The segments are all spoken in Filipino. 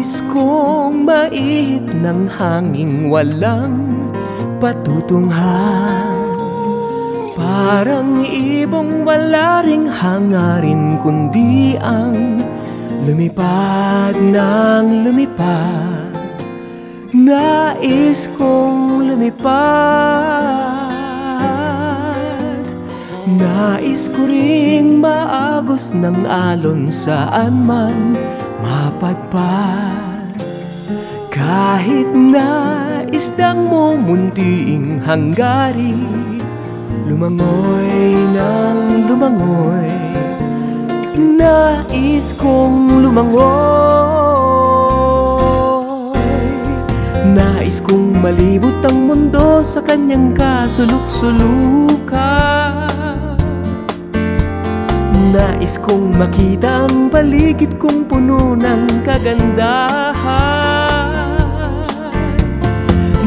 Nais kong maihip ng hanging walang patutunghan Parang ibong wala ring hangarin kundi ang lumipad ng lumipad. Nais kong lumipad. Nais ko ring maagos ng alon saan man mapadpad Kahit na isdang mo munting hanggari Lumangoy ng lumangoy Nais kong lumangoy. Nais kong malibot ang mundo sa kanyang kasulok-sulukan Nais kong makita ang paligid kong puno ng kagandahan.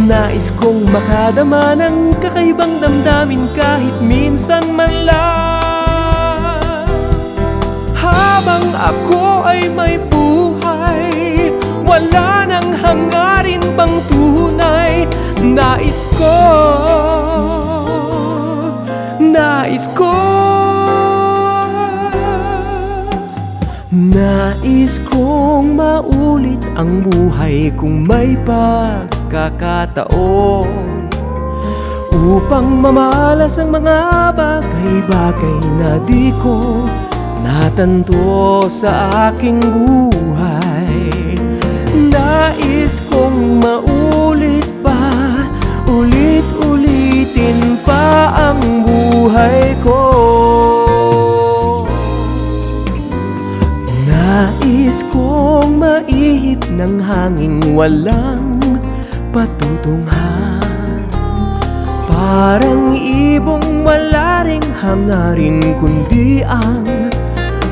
Nais kong makadama ng kakaibang damdamin kahit minsan man lang. Habang ako ay may buhay Wala nang hangarin pang tunay? Nais ko Nais ko Nais kong maulit ang buhay kung may pagkakataon. Upang mamalas ang mga bagay-bagay na di ko natanto sa aking buhay. Nais kong maulit Nais kong maihip ng hanging walang patutunghan Parang ibong wala ring hangarin kundi ang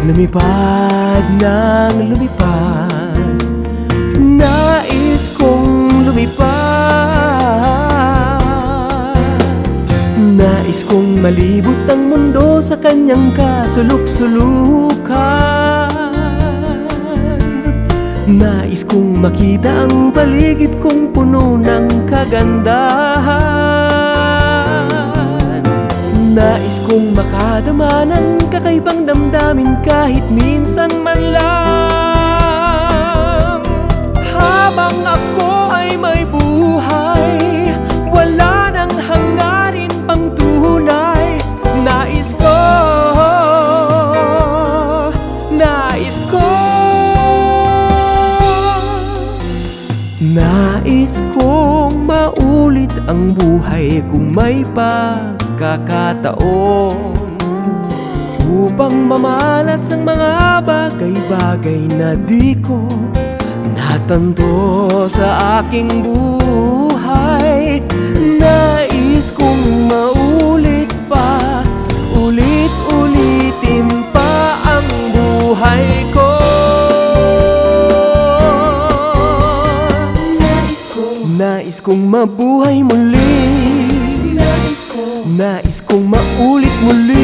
lumipad ng lumipad. Nais kong lumipad. Nais kong malibot ang mundo sa kanyang kasulok-sulukan Nais kong makita ang paligid kong puno ng kagandahan. Nais kong makadama ng kakaibang damdamin kahit minsan man lang. Habang ako ang buhay kung may pagkakataon. Upang mamalas ang mga bagay-bagay na di ko natanto sa aking buhay Nais kong maulit Nais kong mabuhay muli. Nais ko Nais kong maulit muli